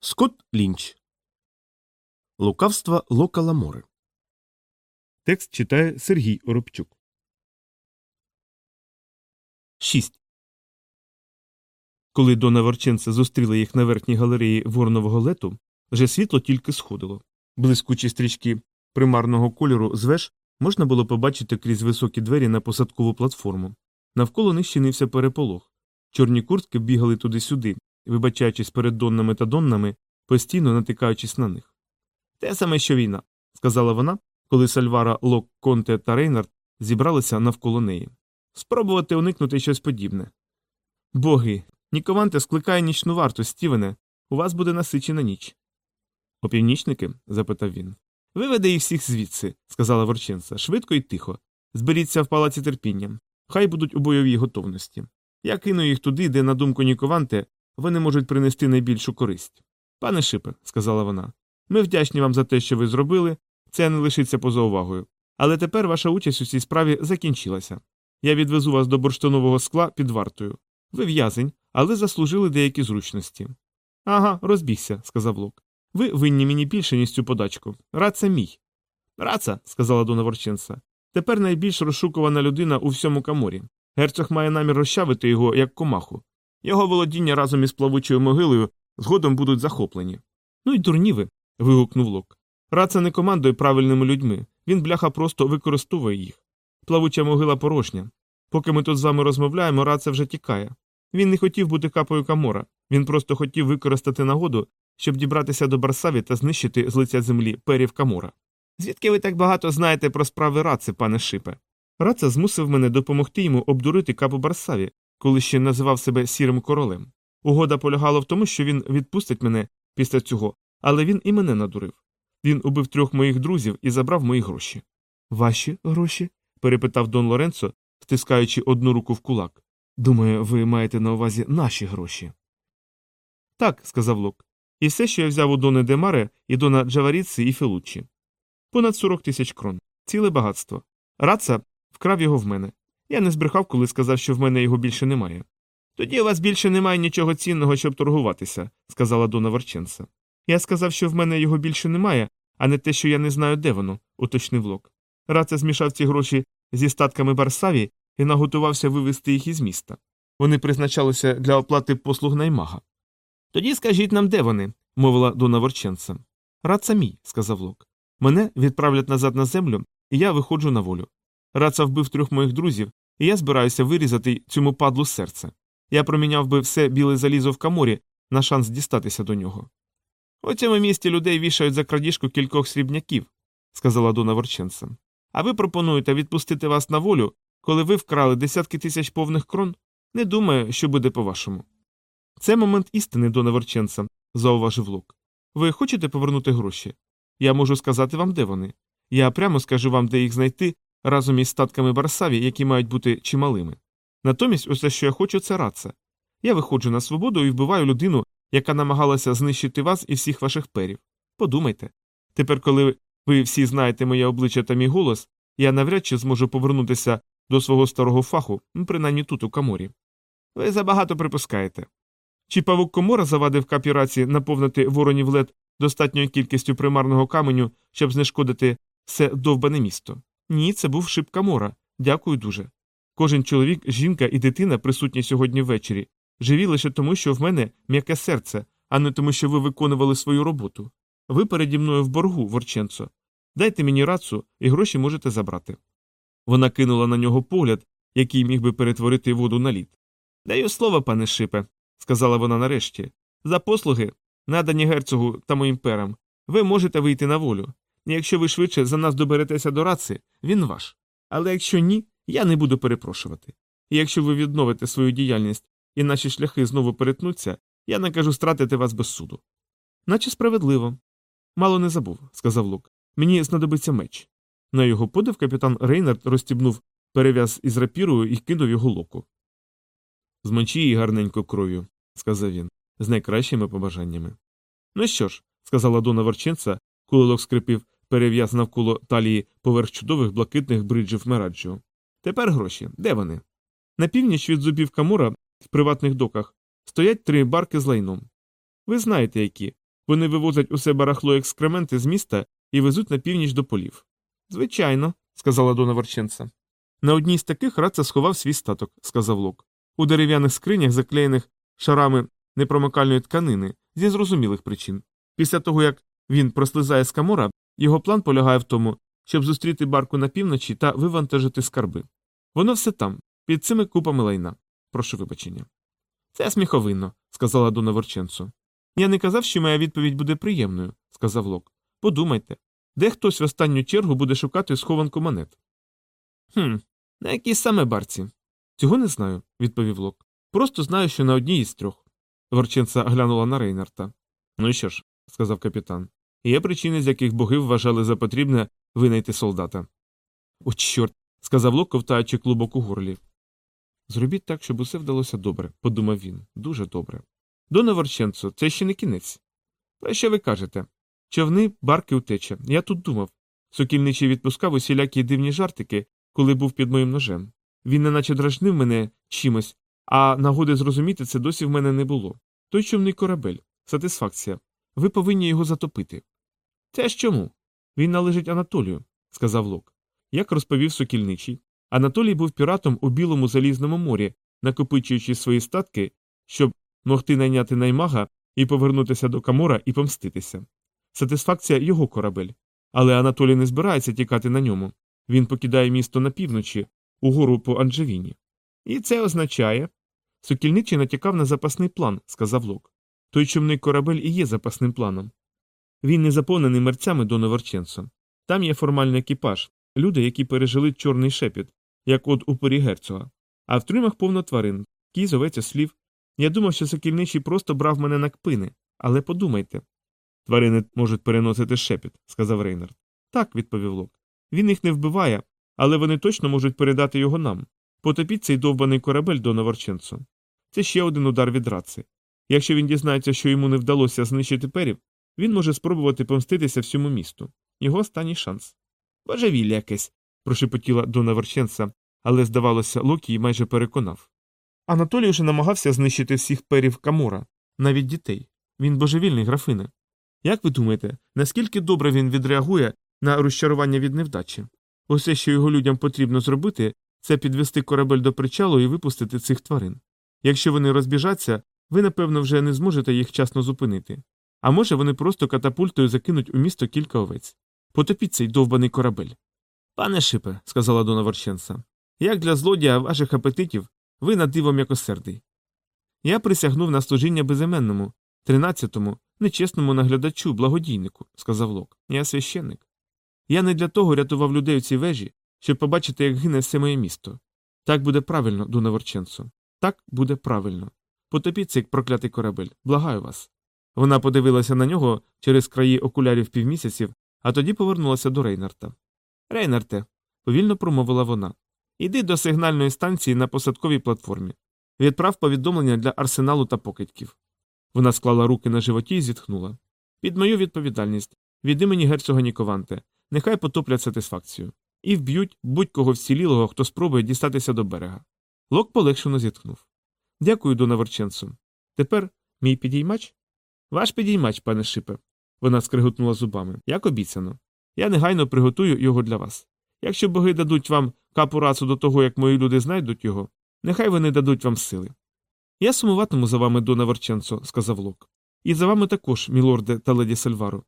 Скотт Лінч. Лукавства Лока Ламори. Текст читає Сергій Оробчук. 6. Коли Дона Ворченца зустріла їх на верхній галереї Ворнового лету, вже світло тільки сходило. Блискучі стрічки примарного кольору з веж можна було побачити крізь високі двері на посадкову платформу. Навколо них щинився переполох. Чорні куртки бігали туди-сюди, вибачаючись перед доннами та доннами, постійно натикаючись на них. Те саме, що війна, сказала вона, коли Сальвара, Лок, Конте та Рейнард зібралися навколо неї. Спробувати уникнути щось подібне. Боги, Нікованте скликає нічну варту, Стівене. У вас буде насичена ніч. Опівнічники? запитав він. Виведе їх всіх звідси, сказала Ворченца, швидко і тихо. Зберіться в палаці терпіння. Хай будуть у бойовій готовності. Я кину їх туди, де, на думку Нікованте, вони можуть принести найбільшу користь. Пане Шипе, сказала вона, ми вдячні вам за те, що ви зробили, це не лишиться поза увагою. Але тепер ваша участь у цій справі закінчилася. Я відвезу вас до бурштинового скла під вартою. Ви в'язень, але заслужили деякі зручності. Ага, розбігся, сказав Лок. Ви винні мені більше, ніж цю подачку. Раца мій. Раца, сказала Дона Ворченса. Тепер найбільш розшукувана людина у всьому каморі. Герцог має намір розчавити його як комаху. Його володіння разом із плавучою могилою згодом будуть захоплені. Ну й дурні ви. вигукнув Лок. Раца не командує правильними людьми, він, бляха, просто використовує їх. Плавуча могила порожня. Поки ми тут з вами розмовляємо, Раца вже тікає. Він не хотів бути капою Камора, він просто хотів використати нагоду, щоб дібратися до Барсаві та знищити з лиця землі перів Камора. Звідки ви так багато знаєте про справи Раци, пане Шипе? Раца змусив мене допомогти йому обдурити капу Барсаві, коли ще називав себе сірим королем. Угода полягала в тому, що він відпустить мене після цього, але він і мене надурив. Він убив трьох моїх друзів і забрав мої гроші. Ваші гроші? перепитав Дон Лоренцо, стискаючи одну руку в кулак. Думаю, ви маєте на увазі наші гроші. Так, сказав Лок. І все, що я взяв у Дони Демаре і Дона Джаваріци і Фелуччі. Понад 40 тисяч крон. Ціле багатство. Раца вкрав його в мене. Я не збрехав, коли сказав, що в мене його більше немає. Тоді у вас більше немає нічого цінного, щоб торгуватися, сказала Дона Ворченса. Я сказав, що в мене його більше немає, а не те, що я не знаю, де воно, уточнив Лок. Раца змішав ці гроші зі статками Барсаві і наготувався вивезти їх із міста. Вони призначалися для оплати послуг наймага. Тоді скажіть нам, де вони, мовила Дона Ворченца. Раца мій, сказав Лок. Мене відправлять назад на землю, і я виходжу на волю. Раца вбив трьох моїх друзів, і я збираюся вирізати цьому падлу серце. Я проміняв би все біле залізо в каморі на шанс дістатися до нього. У цьому місті людей вішають за крадіжку кількох срібняків, сказала Дона Ворченца. А ви пропонуєте відпустити вас на волю, коли ви вкрали десятки тисяч повних крон? Не думаю, що буде по-вашому. Це момент істини, Дона Ворченца, зауважив Лук. Ви хочете повернути гроші? Я можу сказати вам, де вони. Я прямо скажу вам, де їх знайти разом із статками Барсаві, які мають бути чималими. Натомість, усе, що я хочу, це раца. Я виходжу на свободу і вбиваю людину, яка намагалася знищити вас і всіх ваших перів. Подумайте. Тепер, коли ви всі знаєте моє обличчя та мій голос, я навряд чи зможу повернутися до свого старого фаху, принаймні тут, у каморі. Ви забагато припускаєте. Чи павук комора завадив капіраці наповнити воронів лед достатньою кількістю примарного каменю, щоб знешкодити все довбане місто? Ні, це був шип камора. Дякую дуже. Кожен чоловік, жінка і дитина, присутні сьогодні ввечері, живі лише тому, що в мене м'яке серце, а не тому, що ви виконували свою роботу. Ви переді мною в боргу, Ворченцо. Дайте мені рацу, і гроші можете забрати. Вона кинула на нього погляд, який міг би перетворити воду на лід. Даю слово, пане шипе, сказала вона нарешті. За послуги, надані герцогу та моїм перам, ви можете вийти на волю. І якщо ви швидше за нас доберетеся до раци, він ваш. Але якщо ні, я не буду перепрошувати. І якщо ви відновите свою діяльність і наші шляхи знову перетнуться, я накажу стратити вас без суду. Наче справедливо. Мало не забув, сказав Лук. Мені знадобиться меч. На його подив капітан Рейнард розстібнув перев'яз із рапірою і кинув його локу. Змочи її гарненько кров'ю, сказав він, з найкращими побажаннями. Ну що ж, сказала Дона Ворченца, коли лок скрипів перев'яз навколо талії поверх чудових блакитних бриджів Мераджо. Тепер гроші. Де вони? На північ від зубів Камура в приватних доках стоять три барки з лайном. Ви знаєте які Вони вивозять усе барахло екскременти з міста і везуть на північ до полів. Звичайно, сказала Дона Ворченца. На одній з таких Раца сховав свій статок, сказав Лок. У дерев'яних скринях, заклеєних шарами непромикальної тканини, зі зрозумілих причин. Після того, як він прослизає з камора, його план полягає в тому, щоб зустріти барку на півночі та вивантажити скарби. Воно все там, під цими купами лайна. Прошу вибачення. Це сміховинно, сказала Дона Ворченцо. Я не казав, що моя відповідь буде приємною, сказав Лок. Подумайте, де хтось в останню чергу буде шукати схованку монет. Хм, на якій саме барці? Цього не знаю, відповів Лок. Просто знаю, що на одній із трьох. Ворченца глянула на Рейнарта. Ну і що ж, сказав капітан. Є причини, з яких боги вважали за потрібне винайти солдата. О, чорт, сказав Лок, ковтаючи клубок у горлі. Зробіть так, щоб усе вдалося добре, подумав він. Дуже добре. Дона Ворченцо, це ще не кінець. Про що ви кажете? Човни, барки утеча. Я тут думав. Сокільничий відпускав усілякі дивні жартики, коли був під моїм ножем. Він неначе дражнив мене чимось, а нагоди зрозуміти це досі в мене не було. Той човний корабель. Сатисфакція. Ви повинні його затопити. Це ж чому? Він належить Анатолію, сказав Лок. Як розповів сокільничий, Анатолій був піратом у білому залізному морі, накопичуючи свої статки, щоб могти найняти наймага і повернутися до Камора і помститися. Сатисфакція його корабель. Але Анатолій не збирається тікати на ньому. Він покидає місто на півночі, угору по Анджевіні. І це означає. Сокільничий натякав на запасний план, сказав Лок. Той човний корабель і є запасним планом. Він не заповнений мерцями до Новорченцо. Там є формальний екіпаж, люди, які пережили чорний шепіт, як от у порі герцога. А в трюмах повно тварин, кіз, овець, ослів. Я думав, що сокільничий просто брав мене на кпини, але подумайте. Тварини можуть переносити шепіт, сказав Рейнард. Так, відповів Лок. Він їх не вбиває, але вони точно можуть передати його нам. Потопіть цей довбаний корабель до Новорченцо. Це ще один удар від раци. Якщо він дізнається, що йому не вдалося знищити перів, він може спробувати помститися всьому місту. Його останній шанс. Божевілля якесь, прошепотіла Дона Верченца, але, здавалося, Локі її майже переконав. Анатолій уже намагався знищити всіх перів Камора, навіть дітей. Він божевільний графине. Як ви думаєте, наскільки добре він відреагує на розчарування від невдачі? Усе, що його людям потрібно зробити, це підвести корабель до причалу і випустити цих тварин. Якщо вони розбіжаться, ви, напевно, вже не зможете їх вчасно зупинити. А може, вони просто катапультою закинуть у місто кілька овець. Потопіть цей довбаний корабель. Пане шипе, сказала Дона Ворченца, як для злодія ваших апетитів, ви на диво м'якосердий. Я присягнув на служіння безіменному, тринадцятому, нечесному наглядачу, благодійнику, сказав Лок. Я священник. Я не для того рятував людей у цій вежі, щоб побачити, як гине все моє місто. Так буде правильно, Дуна Ворченцо. Так буде правильно. Потопіть цей проклятий корабель, благаю вас. Вона подивилася на нього через краї окулярів півмісяців, а тоді повернулася до Рейнарта. Рейнарте, повільно промовила вона. Іди до сигнальної станції на посадковій платформі. Відправ повідомлення для арсеналу та покидьків. Вона склала руки на животі і зітхнула. Під мою відповідальність, від імені герцога Нікованте, нехай потоплять сатисфакцію. І вб'ють будь-кого вцілілого, хто спробує дістатися до берега. Лок полегшено зітхнув. Дякую, Дона Ворченцу. Тепер мій підіймач? Ваш підіймач, пане шипе. Вона скриготнула зубами. Як обіцяно. Я негайно приготую його для вас. Якщо боги дадуть вам капу рацу до того, як мої люди знайдуть його, нехай вони дадуть вам сили. Я сумуватиму за вами, Дона Ворченцо, сказав Лок. І за вами також, мілорде та леді Сальваро.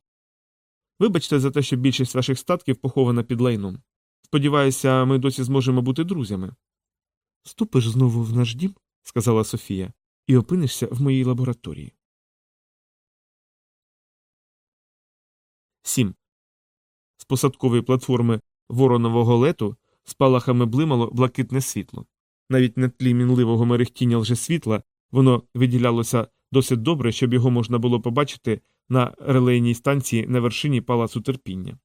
Вибачте за те, що більшість ваших статків похована під лайном. Сподіваюся, ми досі зможемо бути друзями. Ступиш знову в наш дім, сказала Софія, і опинишся в моїй лабораторії. 7. З посадкової платформи воронового лету спалахами блимало блакитне світло. Навіть на тлі мінливого мерехтіння лжесвітла воно виділялося досить добре, щоб його можна було побачити на релейній станції на вершині палацу терпіння.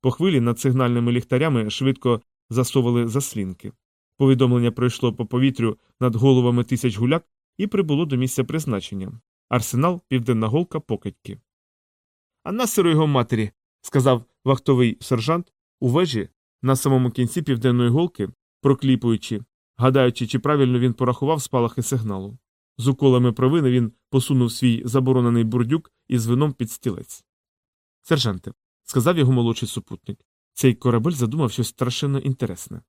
По хвилі над сигнальними ліхтарями швидко засовували заслінки. Повідомлення пройшло по повітрю над головами тисяч гуляк і прибуло до місця призначення арсенал Південна Голка покидьки. А насеру його матері, сказав вахтовий сержант у вежі на самому кінці південної голки, прокліпуючи, гадаючи, чи правильно він порахував спалахи сигналу. З уколами провини він посунув свій заборонений бурдюк із вином під стілець. Сержанте, сказав його молодший супутник, цей корабель задумав щось страшенно інтересне.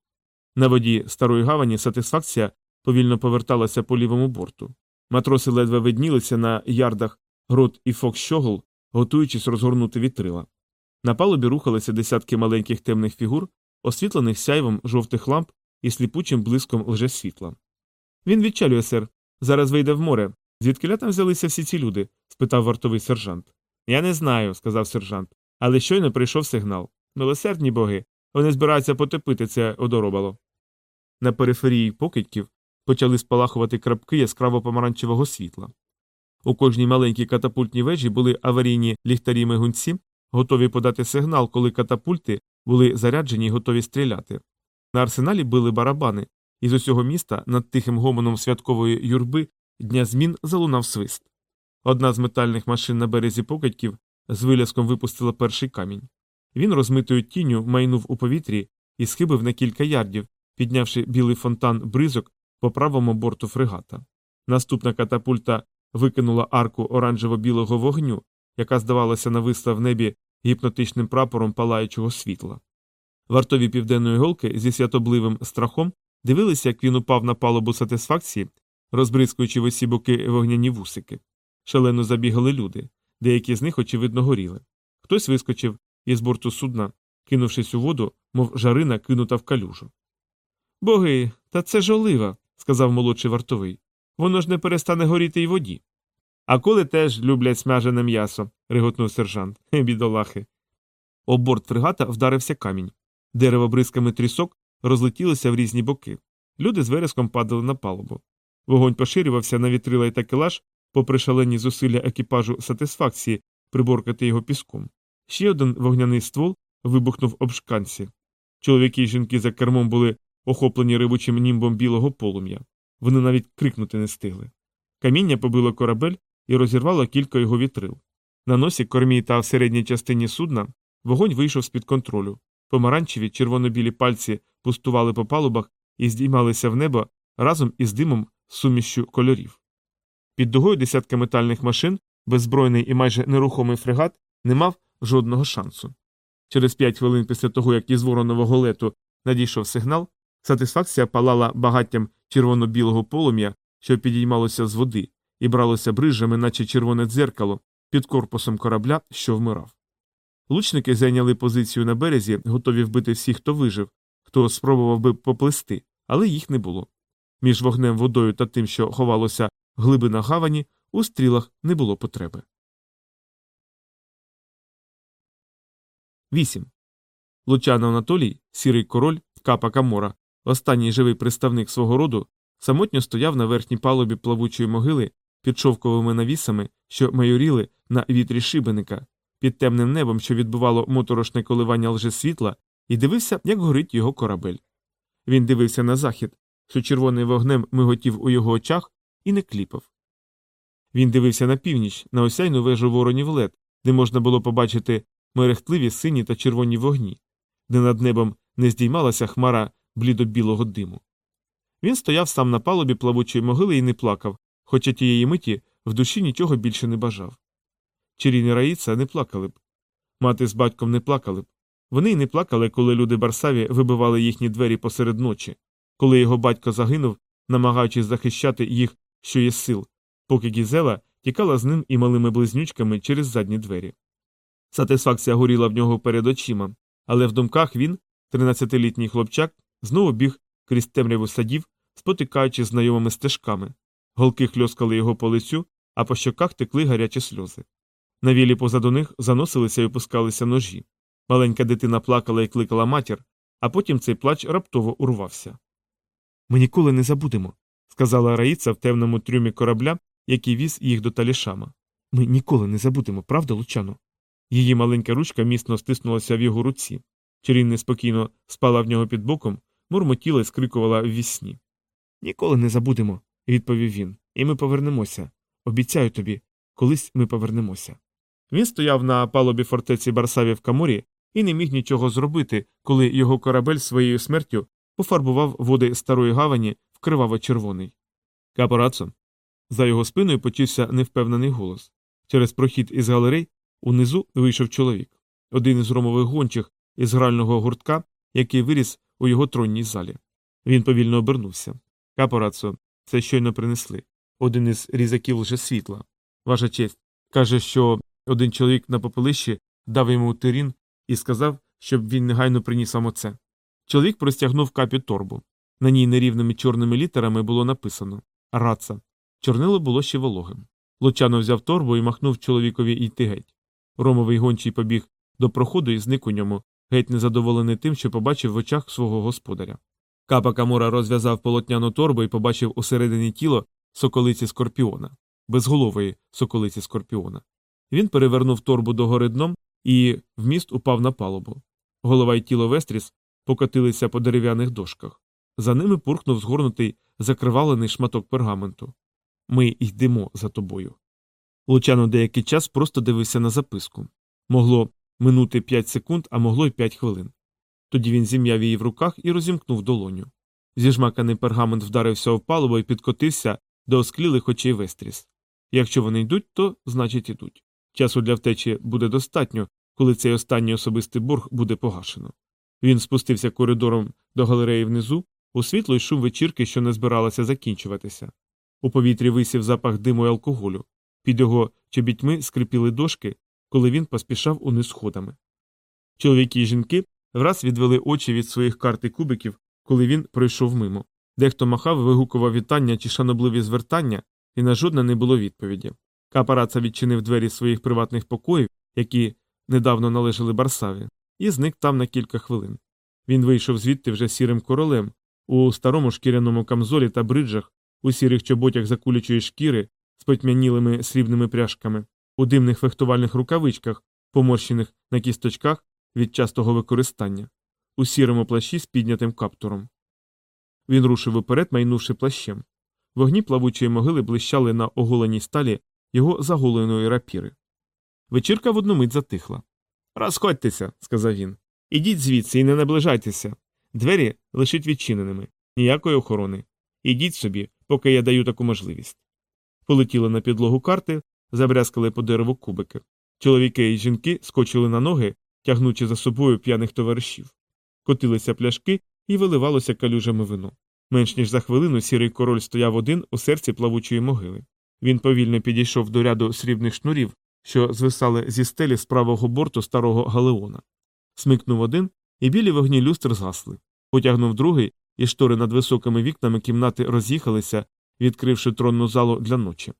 На воді старої гавані сатисфакція повільно поверталася по лівому борту. Матроси ледве виднілися на ярдах грот і фок щогол, готуючись розгорнути вітрила. На палубі рухалися десятки маленьких темних фігур, освітлених сяйвом жовтих ламп і сліпучим блиском лжесвітла. Він відчалює, сер. Зараз вийде в море. Звідки там взялися всі ці люди? спитав вартовий сержант. Я не знаю, сказав сержант, але щойно прийшов сигнал. Милосердні боги. Вони збираються потопити це одоробало. На периферії покидьків почали спалахувати крапки яскраво помаранчевого світла. У кожній маленькій катапультній вежі були аварійні ліхтарі мигунці, готові подати сигнал, коли катапульти були заряджені і готові стріляти. На арсеналі били барабани, і з усього міста над тихим гомоном святкової юрби дня змін залунав свист. Одна з метальних машин на березі покидьків з виляском випустила перший камінь. Він розмитою тінню майнув у повітрі і схибив на кілька ярдів, піднявши білий фонтан бризок по правому борту фрегата. Наступна катапульта викинула арку оранжево-білого вогню, яка, здавалося, нависла в небі гіпнотичним прапором палаючого світла. Вартові південної голки зі святобливим страхом дивилися, як він упав на палубу сатисфакції, розбризкуючи в усі боки вогняні вусики. Шалено забігали люди, деякі з них, очевидно, горіли. Хтось вискочив із борту судна, кинувшись у воду, мов жарина кинута в калюжу. Боги, та це ж олива, сказав молодший вартовий. Воно ж не перестане горіти й воді. А коли теж люблять смажене м'ясо, реготнув сержант. Бідолахи. Об борт фрегата вдарився камінь. Дерево бризками трісок розлетілося в різні боки. Люди з вереском падали на палубу. Вогонь поширювався на вітрила і такелаж, попри шалені зусилля екіпажу сатисфакції приборкати його піском. Ще один вогняний ствол вибухнув об шканці. Чоловіки і жінки за кермом були охоплені рибучим німбом білого полум'я. Вони навіть крикнути не стигли. Каміння побило корабель і розірвало кілька його вітрил. На носі, кормі та в середній частині судна вогонь вийшов з під контролю. Помаранчеві червоно-білі пальці пустували по палубах і здіймалися в небо разом із димом сумішчю кольорів. Під дугою десятка метальних машин, беззбройний і майже нерухомий фрегат не мав жодного шансу. Через п'ять хвилин після того, як із воронового лету надійшов сигнал, сатисфакція палала багаттям червоно-білого полум'я, що підіймалося з води, і бралося брижами, наче червоне дзеркало, під корпусом корабля, що вмирав. Лучники зайняли позицію на березі, готові вбити всіх, хто вижив, хто спробував би поплисти, але їх не було. Між вогнем водою та тим, що ховалося в глибинах гавані, у стрілах не було потреби. 8. Лучано Анатолій, сірий король, капа Камора, останній живий представник свого роду, самотньо стояв на верхній палубі плавучої могили під шовковими навісами, що майоріли на вітрі шибеника, під темним небом, що відбувало моторошне коливання лжесвітла, і дивився, як горить його корабель. Він дивився на захід, що червоним вогнем миготів у його очах, і не кліпав. Він дивився на північ, на осяйну вежу воронів лед, де можна було побачити мерехтливі сині та червоні вогні, де над небом не здіймалася хмара блідо-білого диму. Він стояв сам на палубі плавучої могили і не плакав, хоча тієї миті в душі нічого більше не бажав. Чирін і Раїца не плакали б. Мати з батьком не плакали б. Вони й не плакали, коли люди Барсаві вибивали їхні двері посеред ночі, коли його батько загинув, намагаючись захищати їх, що є сил, поки Гізела тікала з ним і малими близнючками через задні двері. Сатисфакція горіла в нього перед очима, але в думках він, тринадцятилітній хлопчак, знову біг крізь темряву садів, спотикаючи знайомими стежками. Голки хльоскали його по лицю, а по щоках текли гарячі сльози. На вілі позаду них заносилися і опускалися ножі. Маленька дитина плакала і кликала матір, а потім цей плач раптово урвався. Ми ніколи не забудемо, сказала Раїца в темному трюмі корабля, який віз їх до талішама. Ми ніколи не забудемо, правда, Лучано? Її маленька ручка міцно стиснулася в його руці. Чарін неспокійно спала в нього під боком, мурмотіла і скрикувала в вісні. Ніколи не забудемо, відповів він, і ми повернемося. Обіцяю тобі, колись ми повернемося. Він стояв на палубі фортеці Барсаві в Каморі і не міг нічого зробити, коли його корабель своєю смертю пофарбував води старої гавані в криваво червоний. Капорацо. За його спиною почувся невпевнений голос. Через прохід із галерей унизу вийшов чоловік, один із ромових гончих із грального гуртка, який виріс у його тронній залі. Він повільно обернувся. Капорацо, це щойно принесли. Один із різаків лже світла. Ваша честь каже, що один чоловік на попелищі дав йому тирін і сказав, щоб він негайно приніс вам оце. Чоловік простягнув капі торбу. На ній нерівними чорними літерами було написано Раца. Чорнило було ще вологим. Лучано взяв торбу і махнув чоловікові йти геть. Ромовий гончий побіг до проходу і зник у ньому, геть незадоволений тим, що побачив в очах свого господаря. Капа Камора розв'язав полотняну торбу і побачив усередині тіло соколиці скорпіона, безголової соколиці скорпіона. Він перевернув торбу догори дном і вміст упав на палубу. Голова й тіло Вестріс покотилися по дерев'яних дошках. За ними пурхнув згорнутий закривалений шматок пергаменту. Ми йдемо за тобою. Лучано деякий час просто дивився на записку. Могло минути п'ять секунд, а могло й п'ять хвилин. Тоді він зім'яв її в руках і розімкнув долоню. Зіжмаканий пергамент вдарився в палубу і підкотився до осклілих очей Вестріс. Якщо вони йдуть, то значить ідуть. Часу для втечі буде достатньо, коли цей останній особистий борг буде погашено. Він спустився коридором до галереї внизу, у світло й шум вечірки, що не збиралася закінчуватися. У повітрі висів запах диму й алкоголю. Під його чобітьми скрипіли дошки, коли він поспішав униз сходами. Чоловіки й жінки враз відвели очі від своїх карт і кубиків, коли він пройшов мимо. Дехто махав, вигукував вітання чи шанобливі звертання, і на жодне не було відповіді. Капараца відчинив двері своїх приватних покоїв, які недавно належали Барсаві, і зник там на кілька хвилин. Він вийшов звідти вже сірим королем, у старому шкіряному камзолі та бриджах, у сірих чоботях закулячої шкіри з потьмянілими срібними пряжками, у димних фехтувальних рукавичках, поморщених на кісточках від частого використання, у сірому плащі з піднятим каптуром. Він рушив уперед, майнувши плащем. Вогні плавучої могили блищали на оголеній сталі його заголеної рапіри. Вечірка в одну мить затихла. Розходьтеся, сказав він. Ідіть звідси і не наближайтеся. Двері лишіть відчиненими, ніякої охорони. Ідіть собі, поки я даю таку можливість. Полетіли на підлогу карти, забрязкали по дереву кубики. Чоловіки і жінки скочили на ноги, тягнучи за собою п'яних товаришів. Котилися пляшки і виливалося калюжами вино. Менш ніж за хвилину сірий король стояв один у серці плавучої могили. Він повільно підійшов до ряду срібних шнурів, що звисали зі стелі з правого борту старого галеона. Смикнув один, і білі вогні люстр згасли. Потягнув другий, і штори над високими вікнами кімнати роз'їхалися, відкривши тронну залу для ночі.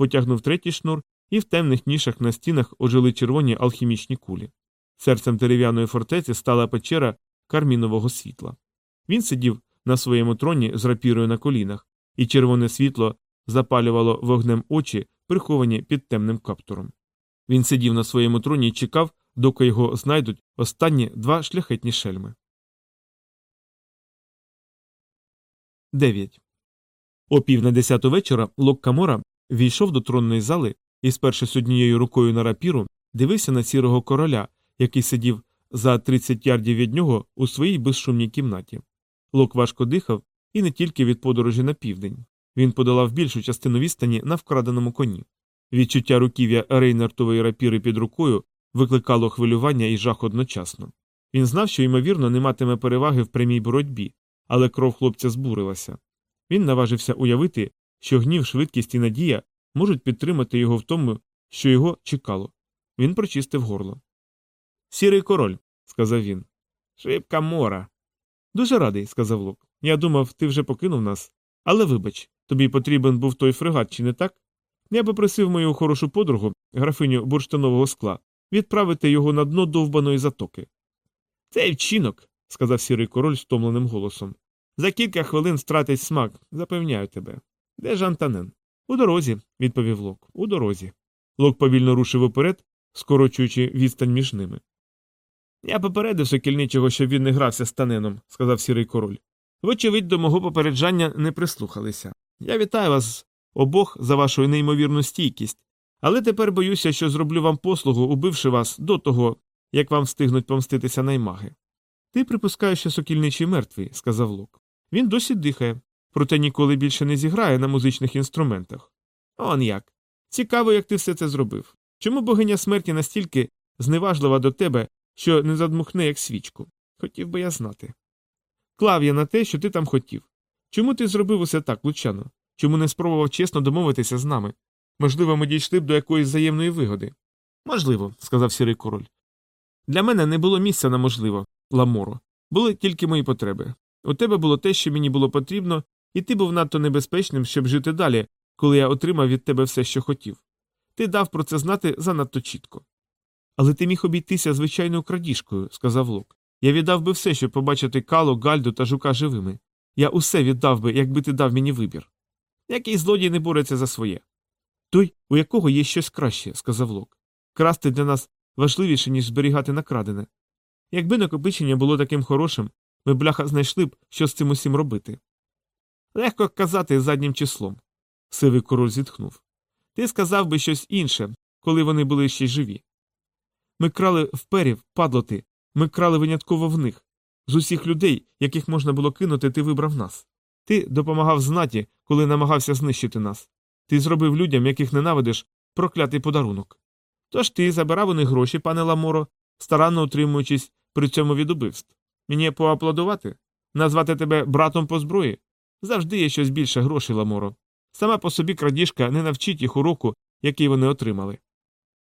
Потягнув третій шнур, і в темних нішах на стінах ожили червоні алхімічні кулі. Серцем дерев'яної фортеці стала печера кармінового світла. Він сидів на своєму троні з рапірою на колінах, і червоне світло запалювало вогнем очі, приховані під темним каптуром. Він сидів на своєму троні і чекав, доки його знайдуть останні два шляхетні шельми. 9. О пів на десяту вечора Лок Камора війшов до тронної зали і, спершись однією рукою на рапіру, дивився на сірого короля, який сидів за 30 ярдів від нього у своїй безшумній кімнаті. Лок важко дихав і не тільки від подорожі на південь. Він подолав більшу частину відстані на вкраденому коні. Відчуття руків'я рейнартової рапіри під рукою викликало хвилювання і жах одночасно. Він знав, що, ймовірно, не матиме переваги в прямій боротьбі, але кров хлопця збурилася. Він наважився уявити, що гнів, швидкість і надія можуть підтримати його в тому, що його чекало. Він прочистив горло. Сірий король, сказав він. Шибка мора. Дуже радий, сказав Лок. Я думав, ти вже покинув нас. Але вибач, тобі потрібен був той фрегат, чи не так? Я попросив мою хорошу подругу, графиню бурштинового скла, відправити його на дно довбаної затоки. Цей вчинок, сказав сірий король стомленим голосом. За кілька хвилин стратить смак, запевняю тебе. Де ж Антанен? У дорозі, відповів Лок. У дорозі. Лок повільно рушив уперед, скорочуючи відстань між ними. Я попередив сокільничого, щоб він не грався з таненом, сказав сірий король. Вочевидь, до мого попереджання не прислухалися. Я вітаю вас обох за вашу неймовірну стійкість, але тепер боюся, що зроблю вам послугу, убивши вас до того, як вам встигнуть помститися наймаги. Ти припускаєш, що сокільничий мертвий, сказав Лок. Він досі дихає, проте ніколи більше не зіграє на музичних інструментах. Он як. Цікаво, як ти все це зробив. Чому богиня смерті настільки зневажлива до тебе, що не задмухне як свічку? Хотів би я знати. Клав я на те, що ти там хотів. Чому ти зробив усе так, Лучано? Чому не спробував чесно домовитися з нами? Можливо, ми дійшли б до якоїсь взаємної вигоди. Можливо, сказав сірий король. Для мене не було місця на можливо, Ламоро. Були тільки мої потреби. У тебе було те, що мені було потрібно, і ти був надто небезпечним, щоб жити далі, коли я отримав від тебе все, що хотів. Ти дав про це знати занадто чітко. Але ти міг обійтися звичайною крадіжкою, сказав Лок. Я віддав би все, щоб побачити Кало, Гальду та жука живими. Я усе віддав би, якби ти дав мені вибір. Який злодій не бореться за своє. Той, у якого є щось краще, сказав Лок. Красти для нас важливіше, ніж зберігати накрадене. Якби накопичення було таким хорошим, ми бляха знайшли б, що з цим усім робити. Легко казати заднім числом. Сивий король зітхнув. Ти сказав би щось інше, коли вони були ще живі. Ми крали вперів, падлоти, ми крали винятково в них. З усіх людей, яких можна було кинути, ти вибрав нас. Ти допомагав знаті, коли намагався знищити нас. Ти зробив людям, яких ненавидиш, проклятий подарунок. Тож ти забирав у них гроші, пане Ламоро, старанно утримуючись при цьому від убивств. Мені поаплодувати? Назвати тебе братом по зброї? Завжди є щось більше грошей, Ламоро. Сама по собі крадіжка не навчить їх уроку, який вони отримали.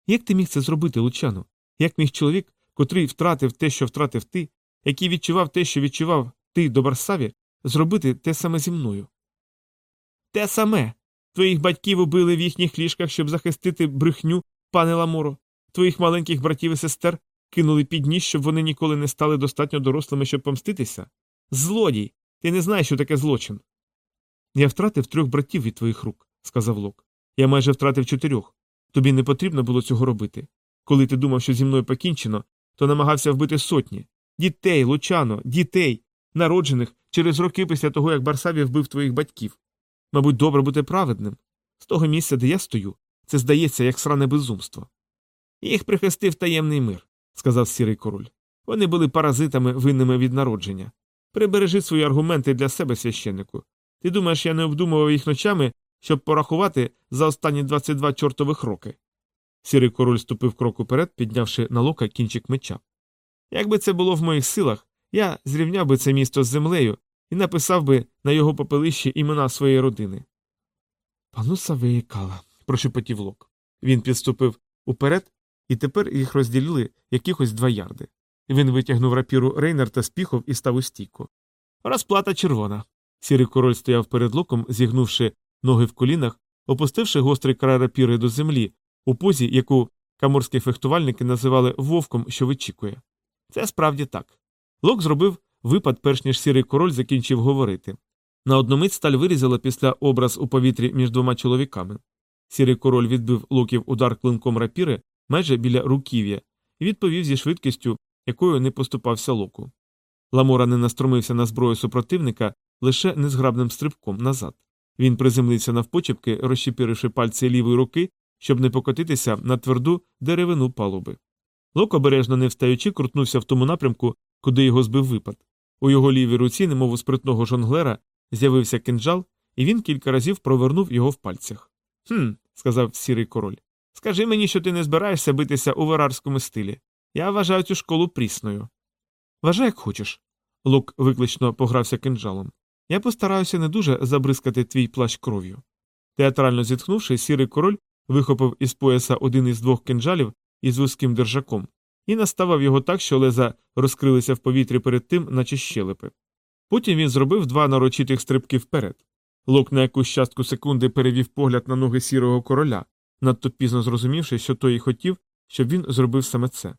Як ти міг це зробити, Лучано? Як міг чоловік, котрий втратив те, що втратив ти, який відчував те, що відчував ти до Барсаві, зробити те саме зі мною? Те саме. Твоїх батьків убили в їхніх ліжках, щоб захистити брехню, пане Ламоро. Твоїх маленьких братів і сестер кинули під ніж, щоб вони ніколи не стали достатньо дорослими, щоб помститися? Злодій! Ти не знаєш, що таке злочин. Я втратив трьох братів від твоїх рук, сказав Лок. Я майже втратив чотирьох. Тобі не потрібно було цього робити. Коли ти думав, що зі мною покінчено, то намагався вбити сотні. Дітей, Лучано, дітей, народжених через роки після того, як Барсаві вбив твоїх батьків. Мабуть, добре бути праведним. З того місця, де я стою, це здається, як сране безумство. Їх прихистив таємний мир, сказав сірий король. Вони були паразитами, винними від народження. Прибережи свої аргументи для себе, священнику. Ти думаєш, я не обдумував їх ночами, щоб порахувати за останні 22 чортових роки. Сірий король ступив крок уперед, піднявши на лока кінчик меча. Якби це було в моїх силах, я зрівняв би це місто з землею і написав би на його попелищі імена своєї родини. Пану Савеєкала, прошепотів лок. Він підступив уперед, і тепер їх розділили якихось два ярди. Він витягнув рапіру Рейнарта з піхов і став у стійку. Розплата червона. Сірий король стояв перед локом, зігнувши ноги в колінах, опустивши гострий край рапіри до землі, у позі, яку каморські фехтувальники називали вовком, що вичікує. Це справді так. Лок зробив випад, перш ніж сірий король закінчив говорити. На одну сталь вирізала після образ у повітрі між двома чоловіками. Сірий король відбив локів удар клинком рапіри майже біля руків'я і відповів зі швидкістю, якою не поступався локу. Ламора не настромився на зброю супротивника лише незграбним стрибком назад. Він приземлився навпочепки, розщепіривши пальці лівої руки, щоб не покотитися на тверду деревину палуби. Лок обережно не встаючи, крутнувся в тому напрямку, куди його збив випад. У його лівій руці, немов у спритного жонглера, з'явився кинджал, і він кілька разів провернув його в пальцях. Хм, сказав сірий король. Скажи мені, що ти не збираєшся битися у верарському стилі. Я вважаю цю школу прісною. Вважай, як хочеш. Лук виклично погрався кинджалом. Я постараюся не дуже забризкати твій плащ кров'ю. Театрально зітхнувши, сірий король вихопив із пояса один із двох кинджалів із вузьким держаком і наставив його так, що леза розкрилися в повітрі перед тим, наче щелепи. Потім він зробив два нарочитих стрибки вперед. Лок на якусь частку секунди перевів погляд на ноги сірого короля, надто пізно зрозумівши, що той і хотів, щоб він зробив саме це.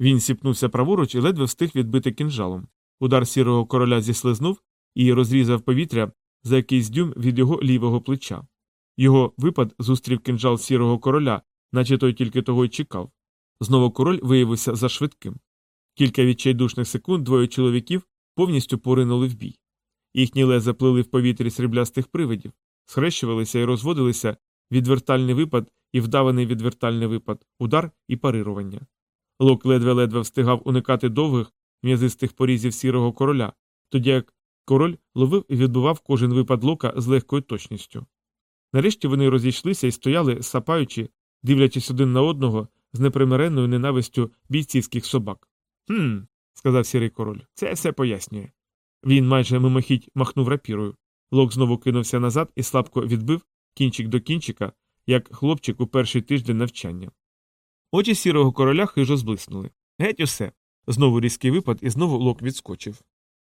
Він сіпнувся праворуч і ледве встиг відбити кінжалом. Удар сірого короля зіслизнув і розрізав повітря за якийсь дюйм від його лівого плеча. Його випад зустрів кинджал сірого короля, наче той тільки того й чекав. Знову король виявився зашвидким. Кілька відчайдушних секунд двоє чоловіків повністю поринули в бій. Їхні леза плили в повітрі сріблястих привидів, схрещувалися і розводилися відвертальний випад і вдаваний відвертальний випад, удар і парирування. Лок ледве-ледве встигав уникати довгих, м'язистих порізів сірого короля, тоді як король ловив і відбував кожен випад лока з легкою точністю. Нарешті вони розійшлися і стояли, сапаючи, дивлячись один на одного з непримиренною ненавистю бійцівських собак. Хм, сказав сірий король, це все пояснює. Він майже мимохідь махнув рапірою. Лок знову кинувся назад і слабко відбив кінчик до кінчика, як хлопчик у перший тиждень навчання. Очі сірого короля хижо зблиснули. Геть усе. Знову різкий випад, і знову лок відскочив.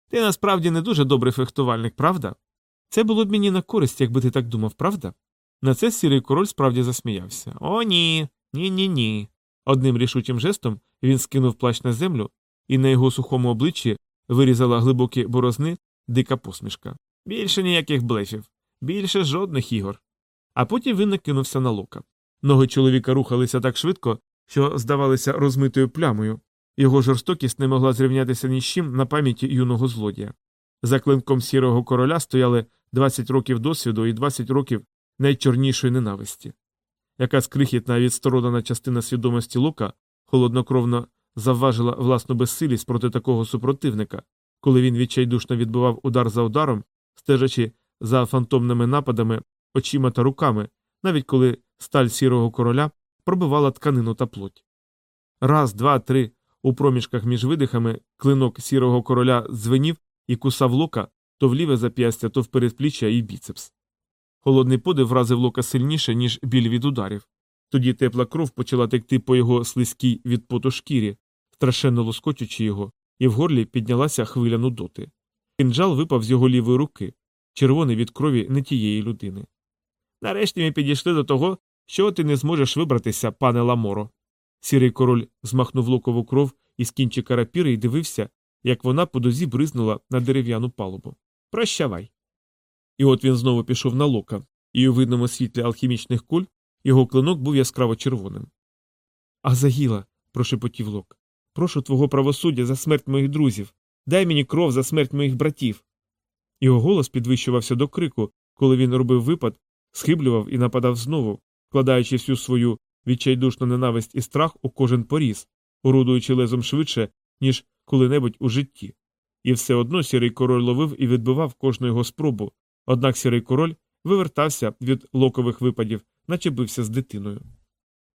Ти насправді не дуже добрий фехтувальник, правда? Це було б мені на користь, якби ти так думав, правда? На це сірий король справді засміявся. О, ні, ні, ні, ні. Одним рішучим жестом він скинув плащ на землю, і на його сухому обличчі вирізала глибокі борозни дика посмішка. Більше ніяких блефів, більше жодних ігор. А потім він накинувся на лока. Ноги чоловіка рухалися так швидко, що здавалися розмитою плямою, його жорстокість не могла зрівнятися ні з чим на пам'яті юного злодія. За клинком сірого короля стояли 20 років досвіду і 20 років найчорнішої ненависті. Якась крихітна відсторонена частина свідомості лока холоднокровно завважила власну безсилість проти такого супротивника, коли він відчайдушно відбивав удар за ударом, стежачи за фантомними нападами очима та руками, навіть коли сталь сірого короля пробивала тканину та плоть. Раз, два, три. У проміжках між видихами клинок сірого короля дзвенів і кусав лока то в ліве зап'ястя, то в передпліччя і біцепс. Холодний подив вразив лока сильніше, ніж біль від ударів. Тоді тепла кров почала текти по його слизькій від поту шкірі, страшенно лоскочучи його, і в горлі піднялася хвиля нудоти. Кинджал випав з його лівої руки, червоний від крові не тієї людини. Нарешті ми підійшли до того, що ти не зможеш вибратися, пане Ламоро. Сірий король змахнув локову кров із кінчика рапіри і дивився, як вона по дозі бризнула на дерев'яну палубу. Прощавай. І от він знову пішов на лока, і у видному світлі алхімічних куль його клинок був яскраво червоним. А загіла, прошепотів лок. Прошу твого правосуддя за смерть моїх друзів. Дай мені кров за смерть моїх братів. Його голос підвищувався до крику, коли він робив випад, схиблював і нападав знову, вкладаючи всю свою відчайдушну ненависть і страх у кожен поріз, орудуючи лезом швидше, ніж коли-небудь у житті. І все одно сірий король ловив і відбивав кожну його спробу, однак сірий король вивертався від локових випадів, наче бився з дитиною.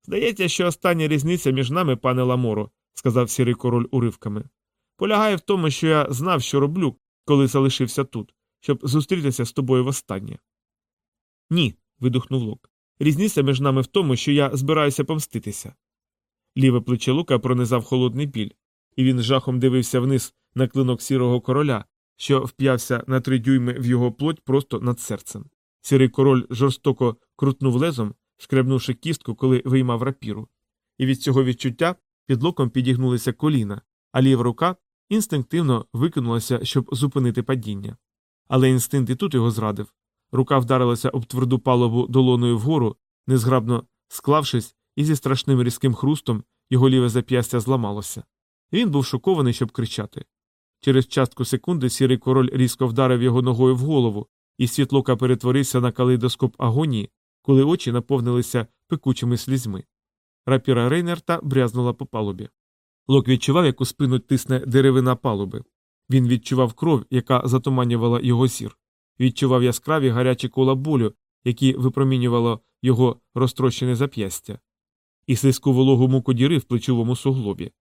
Здається, що остання різниця між нами, пане Ламоро, сказав сірий король уривками, полягає в тому, що я знав, що роблю, коли залишився тут, щоб зустрітися з тобою востаннє. Ні. видухнув Лок. Різниця між нами в тому, що я збираюся помститися. Ліве плече лука пронизав холодний біль, і він жахом дивився вниз на клинок сірого короля, що вп'явся на три дюйми в його плоть просто над серцем. Сірий король жорстоко крутнув лезом, шкребнувши кістку, коли виймав рапіру. І від цього відчуття під локом підігнулися коліна, а ліва рука інстинктивно викинулася, щоб зупинити падіння. Але інстинкт і тут його зрадив. Рука вдарилася об тверду палубу долоною вгору, незграбно склавшись, і зі страшним різким хрустом його ліве зап'ястя зламалося. Він був шокований, щоб кричати. Через частку секунди сірий король різко вдарив його ногою в голову, і світлока перетворився на калейдоскоп агонії, коли очі наповнилися пекучими слізьми. Рапіра Рейнерта брязнула по палубі. Лок відчував, як у спину тисне деревина палуби. Він відчував кров, яка затуманювала його зір, відчував яскраві гарячі кола болю, які випромінювало його розтрощене зап'ястя, і слизьку вологу муку діри в плечовому суглобі.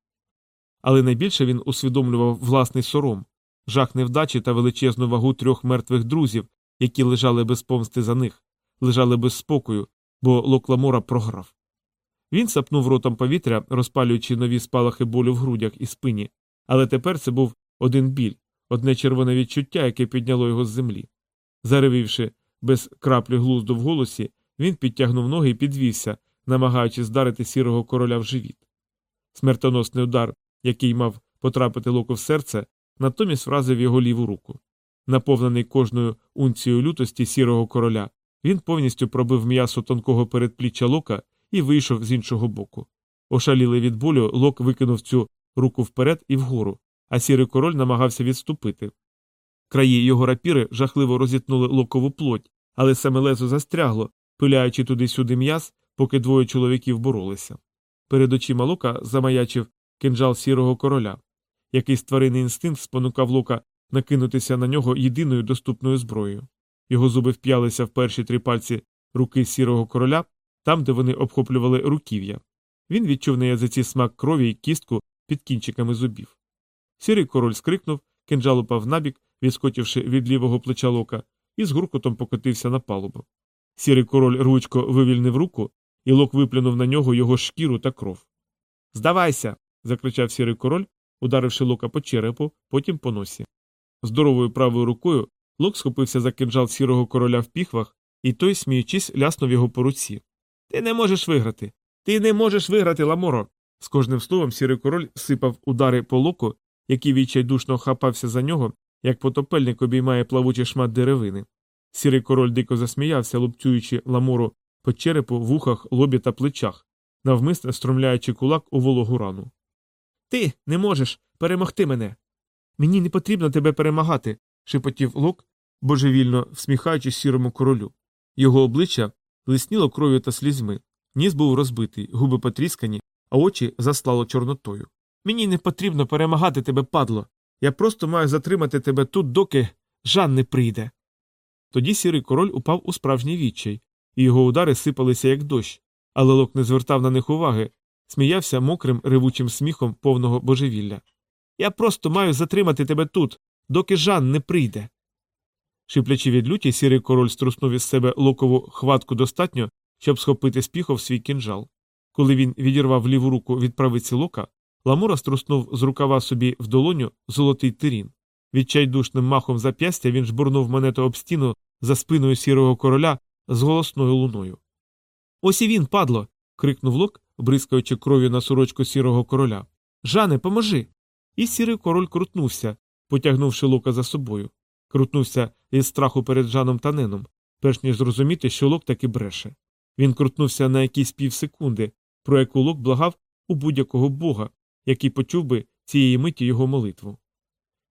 Але найбільше він усвідомлював власний сором, жах невдачі та величезну вагу трьох мертвих друзів, які лежали без помсти за них, лежали без спокою, бо Локламора програв. Він сапнув ротом повітря, розпалюючи нові спалахи болю в грудях і спині, але тепер це був один біль, одне червоне відчуття, яке підняло його з землі. Заревівши без краплі глузду в голосі, він підтягнув ноги і підвівся, намагаючись здарити сірого короля в живіт. Смертоносний удар, який мав потрапити локу в серце, натомість вразив його ліву руку. Наповнений кожною унцією лютості сірого короля, він повністю пробив м'ясо тонкого передпліччя лока і вийшов з іншого боку. Ошалілий від болю, лок викинув цю руку вперед і вгору, а сірий король намагався відступити. Краї його рапіри жахливо розітнули локову плоть, але саме лезо застрягло, пиляючи туди-сюди м'яз, поки двоє чоловіків боролися. Перед очима лока замаячив кинджал сірого короля. Якийсь тваринний інстинкт спонукав лока накинутися на нього єдиною доступною зброєю. Його зуби вп'ялися в перші три пальці руки сірого короля, там, де вони обхоплювали руків'я. Він відчув на язиці смак крові і кістку під кінчиками зубів. Сірий король скрикнув, кинджал упав набік, відскочивши від лівого плеча лока, і з гуркотом покотився на палубу. Сірий король ручко вивільнив руку, і лок виплюнув на нього його шкіру та кров. Здавайся. закричав сірий король, ударивши лока по черепу, потім по носі. Здоровою правою рукою лок схопився за кинджал сірого короля в піхвах, і той, сміючись, ляснув його по руці. Ти не можеш виграти. Ти не можеш виграти, Ламоро. З кожним словом сірий король сипав удари по локу, який відчайдушно хапався за нього, як потопельник обіймає плавучий шмат деревини. Сірий король дико засміявся, лупцюючи ламору по черепу, вухах, лобі та плечах, навмисне струмляючи кулак у вологу рану. Ти не можеш перемогти мене. Мені не потрібно тебе перемагати, шепотів лок, божевільно всміхаючись сірому королю. Його обличчя блисніло кров'ю та слізьми, ніс був розбитий, губи потріскані, а очі заслало чорнотою. Мені не потрібно перемагати тебе, падло. Я просто маю затримати тебе тут, доки Жан не прийде. Тоді сірий король упав у справжній відчай, і його удари сипалися, як дощ, але лок не звертав на них уваги, сміявся мокрим ревучим сміхом повного божевілля. Я просто маю затримати тебе тут, доки Жан не прийде. Шиплячи від люті, сірий король струснув із себе локову хватку достатньо, щоб схопити з піхов свій кінжал. Коли він відірвав ліву руку від правиці лока, Ламура струснув з рукава собі в долоню золотий тирін. Відчайдушним махом зап'ястя він жбурнув монету об стіну за спиною сірого короля з голосною луною. Ось і він, падло. крикнув лок, бризкаючи кров'ю на сорочку сірого короля. Жане, поможи. І сірий король крутнувся, потягнувши лока за собою. Крутнувся із страху перед Жаном та Неном, перш ніж зрозуміти, що лок таки бреше. Він крутнувся на якісь півсекунди, про яку лок благав у будь-якого бога, який почув би цієї миті його молитву.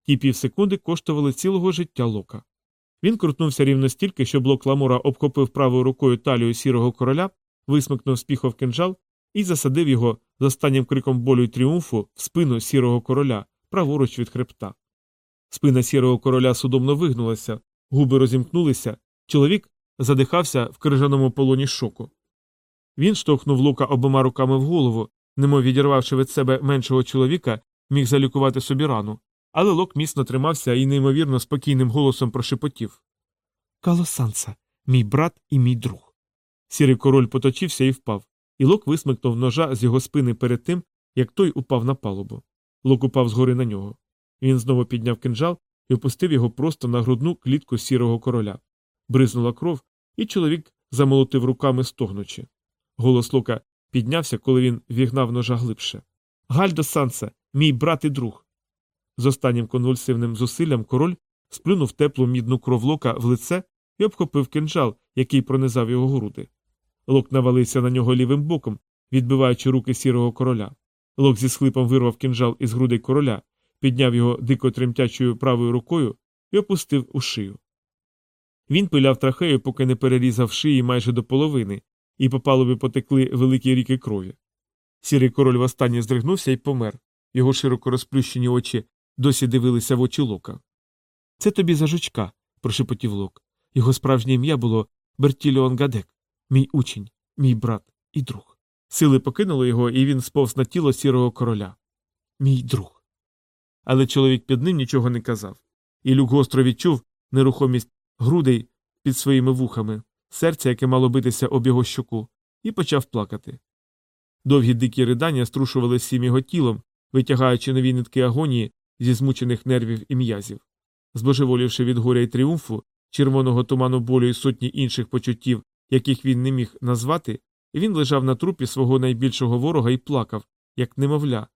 Ті півсекунди коштували цілого життя лока. Він крутнувся рівно стільки, щоб лок Ламура обхопив правою рукою талію сірого короля, висмикнув спіхов кинджал і засадив його з останнім криком болю й тріумфу в спину сірого короля, праворуч від хребта. Спина сірого короля судомно вигнулася, губи розімкнулися, чоловік задихався в крижаному полоні шоку. Він штовхнув лука обома руками в голову, немов відірвавши від себе меншого чоловіка, міг залікувати собі рану, але лок міцно тримався і неймовірно спокійним голосом прошепотів Калосанса, мій брат і мій друг. Сірий король поточився і впав, і лок висмикнув ножа з його спини перед тим, як той упав на палубу. Лок упав згори на нього. Він знову підняв кинджал і опустив його просто на грудну клітку сірого короля. Бризнула кров, і чоловік замолотив руками стогнучи. Голос лока піднявся, коли він вігнав ножа глибше. Гальдо Санса, мій брат і друг. З останнім конвульсивним зусиллям король сплюнув теплу мідну кров лока в лице і обхопив кинджал, який пронизав його груди. Лок навалився на нього лівим боком, відбиваючи руки сірого короля. Лок зі схлипом вирвав кинджал із грудей короля, підняв його дико тремтячою правою рукою і опустив у шию. Він пиляв трахею, поки не перерізав шиї майже до половини, і по палубі потекли великі ріки крові. Сірий король востаннє здригнувся і помер. Його широко розплющені очі досі дивилися в очі лока. Це тобі за жучка, прошепотів лок. Його справжнє ім'я було Бертіліон Гадек, мій учень, мій брат і друг. Сили покинули його, і він сповз на тіло сірого короля. Мій друг. Але чоловік під ним нічого не казав. І люк гостро відчув нерухомість грудей під своїми вухами, серце, яке мало битися об його щоку, і почав плакати. Довгі дикі ридання струшували всім його тілом, витягаючи нові нитки агонії зі змучених нервів і м'язів. Збожеволівши від горя й тріумфу, червоного туману болю і сотні інших почуттів, яких він не міг назвати, він лежав на трупі свого найбільшого ворога і плакав, як немовля,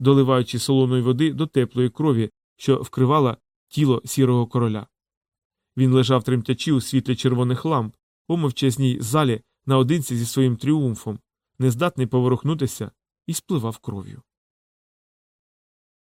доливаючи солоної води до теплої крові, що вкривала тіло сірого короля. Він лежав тремтячи у світлі червоних ламп, у мовчазній залі наодинці зі своїм тріумфом, нездатний поворухнутися, і спливав кров'ю.